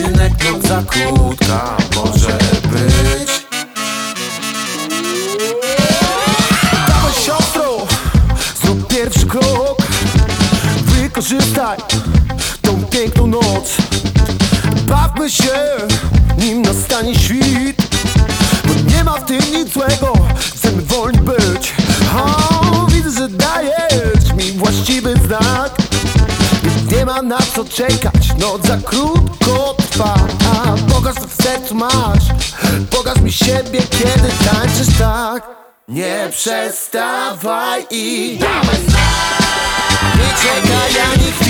Odcinek lub zakłódka może być. Dawaj siostro, zrób pierwszy krok. Wykorzystaj tą piękną noc. Bawmy się, nim nastanie świt. Bo nie ma w tym nic złego, chcemy wolni być. O, Widzę, że dajesz mi właściwy znak ma na co czekać, noc za krótko trwa A pokaż co w sercu masz, pokaż mi siebie kiedy tańczysz tak. Nie przestawaj i dawaj. Nie czekaj chwili. dłużej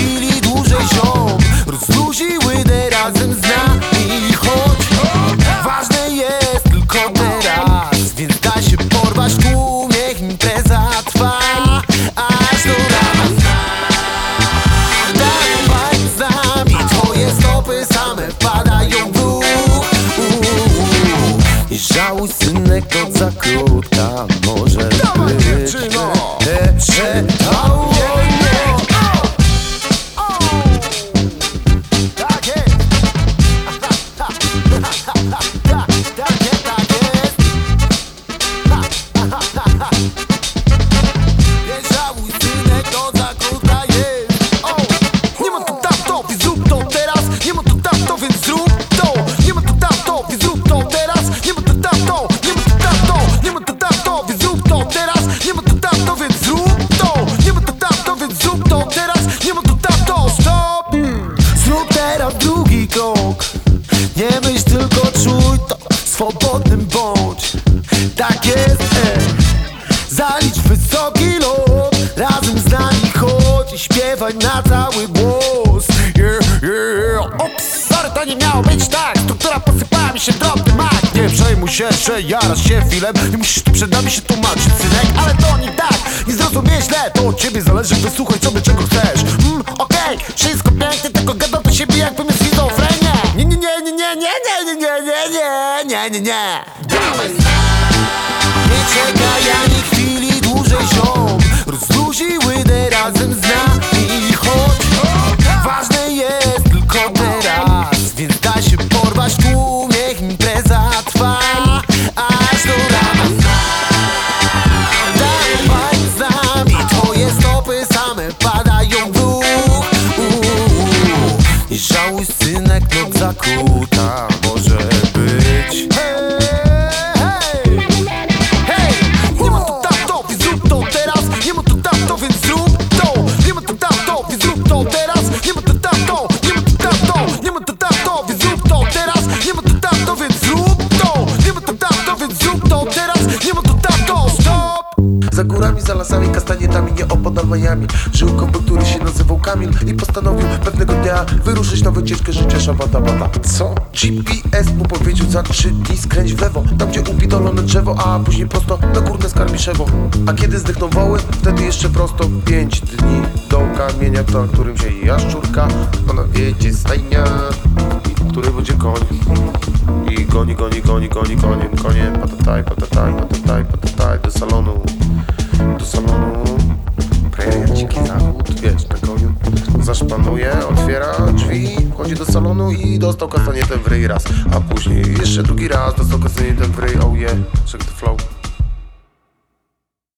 Dawaj dziewczyno! E, e, au! swobodnym bądź. Tak jest, e. zalicz wysoki lot. Razem z nami chodź i śpiewaj na cały głos. Yeah, yeah. Ups, sorry, to nie miało być tak. Struktura posypała mi się drobny mak. Nie przejmuj się, że jarasz się filmem Nie musisz tu przed nami się tłumaczyć, synek Ale to nie tak, nie zrozumie źle To od ciebie zależy, wysłuchaj sobie czego chcesz. Mm, Okej, okay. wszystko pięknie, tylko gadam do siebie jakbym jest schizofrenia Nie, nie, nie, nie, nie, nie, nie. Не-не-не! Ничего я nieopodal Miami Żył kombel, który się nazywał Kamil I postanowił pewnego dnia wyruszyć na wycieczkę życia szabata bata Co? GPS mu powiedział za trzy dni skręć w lewo Tam gdzie upidolone drzewo, a później prosto na górne skarbiszewo A kiedy zdechną woły, wtedy jeszcze prosto Pięć dni do kamienia, na którym się jaszczurka Ona wiedzie stajnia, który będzie koń. I goni, goni, goni, goni, koniem, koniem, patataj, patataj, patataj, patataj, do salonu, Zaszpanuje, otwiera drzwi, wchodzi do salonu i dostał kastanietem w ryj raz. A później jeszcze drugi raz dostał kastanietem w ryj, oh yeah, check the flow.